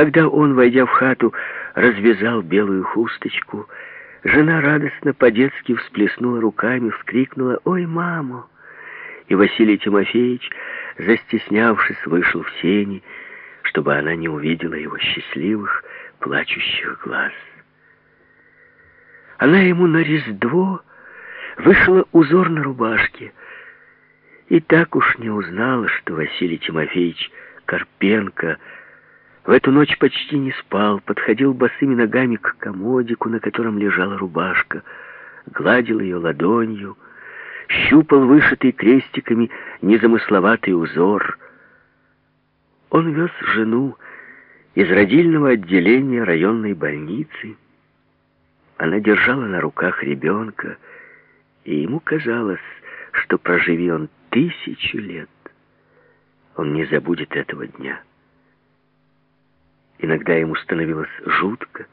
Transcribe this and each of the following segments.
Когда он, войдя в хату, развязал белую хусточку, жена радостно по-детски всплеснула руками, вскрикнула «Ой, маму!» И Василий Тимофеевич, застеснявшись, вышел в сени, чтобы она не увидела его счастливых, плачущих глаз. Она ему на Рездво вышла узор на рубашке, и так уж не узнала, что Василий Тимофеевич Карпенко в эту ночь почти не спал, подходил босыми ногами к комодику, на котором лежала рубашка, гладил ее ладонью, щупал вышитый крестиками незамысловатый узор. Он вез жену из родильного отделения районной больницы. Она держала на руках ребенка, и ему казалось, что проживи он тысячу лет, он не забудет этого дня. Иногда ему становилось жутко,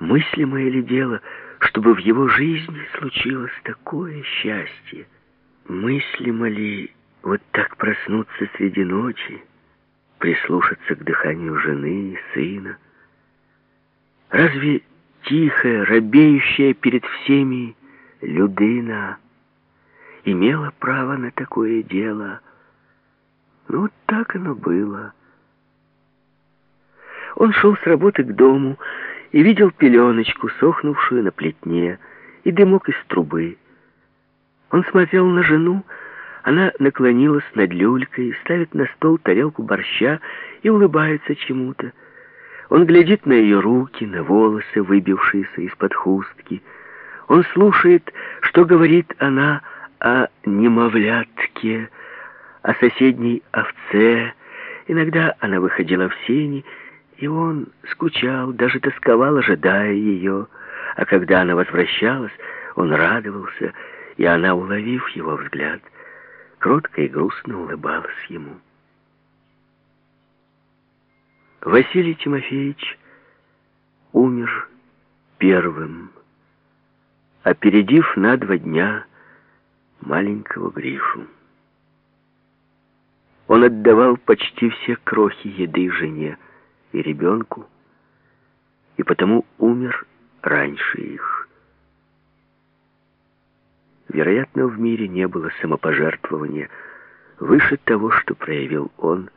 мыслимое ли дело, чтобы в его жизни случилось такое счастье. Мыслимо ли вот так проснуться среди ночи, прислушаться к дыханию жены сына? Разве тихая, робеющая перед всеми Людына имела право на такое дело. Ну, так оно было. Он шел с работы к дому и видел пеленочку, сохнувшую на плетне, и дымок из трубы. Он смотрел на жену, она наклонилась над люлькой, ставит на стол тарелку борща и улыбается чему-то. Он глядит на ее руки, на волосы, выбившиеся из-под хустки. Он слушает, что говорит она о немовлятке, о соседней овце. Иногда она выходила в сени, и он скучал, даже тосковал, ожидая ее. А когда она возвращалась, он радовался, и она, уловив его взгляд, кротко и грустно улыбалась ему. Василий Тимофеевич умер первым, опередив на два дня маленького Гришу. Он отдавал почти все крохи еды жене и ребенку, и потому умер раньше их. Вероятно, в мире не было самопожертвования выше того, что проявил он,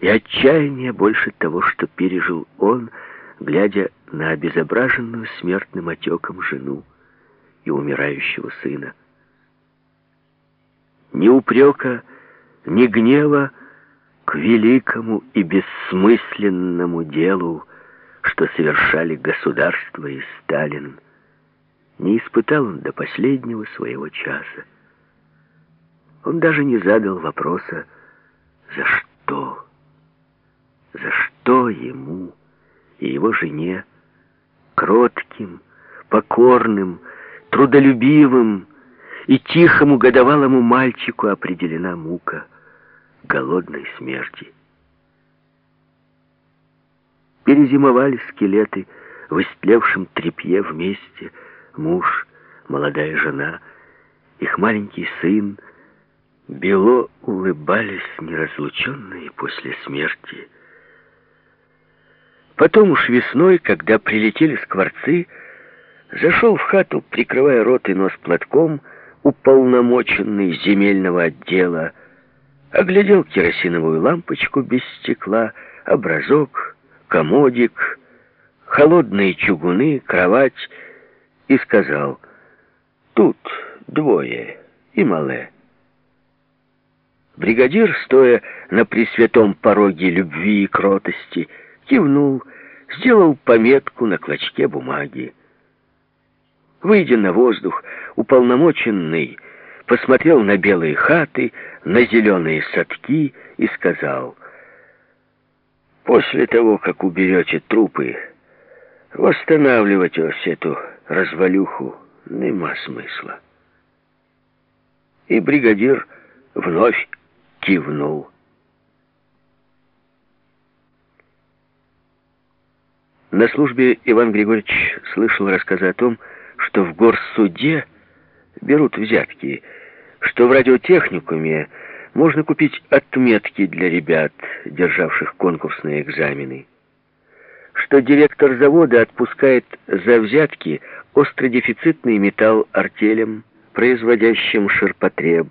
и отчаяния больше того, что пережил он, глядя на обезображенную смертным отеком жену и умирающего сына ни упрека, ни гнева к великому и бессмысленному делу, что совершали государство и Сталин, не испытал он до последнего своего часа. Он даже не задал вопроса «За что?», «За что ему и его жене, кротким, покорным, трудолюбивым, и тихому годовалому мальчику определена мука голодной смерти. Перезимовали скелеты в истлевшем тряпье вместе, муж, молодая жена, их маленький сын, бело улыбались неразлученные после смерти. Потом уж весной, когда прилетели скворцы, зашел в хату, прикрывая рот и нос платком, уполномоченный земельного отдела, оглядел керосиновую лампочку без стекла, образок, комодик, холодные чугуны, кровать и сказал «Тут двое и мале». Бригадир, стоя на пресвятом пороге любви и кротости, кивнул, сделал пометку на клочке бумаги. Выйдя на воздух, уполномоченный посмотрел на белые хаты, на зеленые садки и сказал, «После того, как уберете трупы, восстанавливать ось эту развалюху нема смысла». И бригадир вновь кивнул. На службе Иван Григорьевич слышал рассказы о том, что в горсуде берут взятки, что в радиотехникуме можно купить отметки для ребят, державших конкурсные экзамены. что директор завода отпускает за взятки остродефицитный металл артелям, производящим ширпотреб,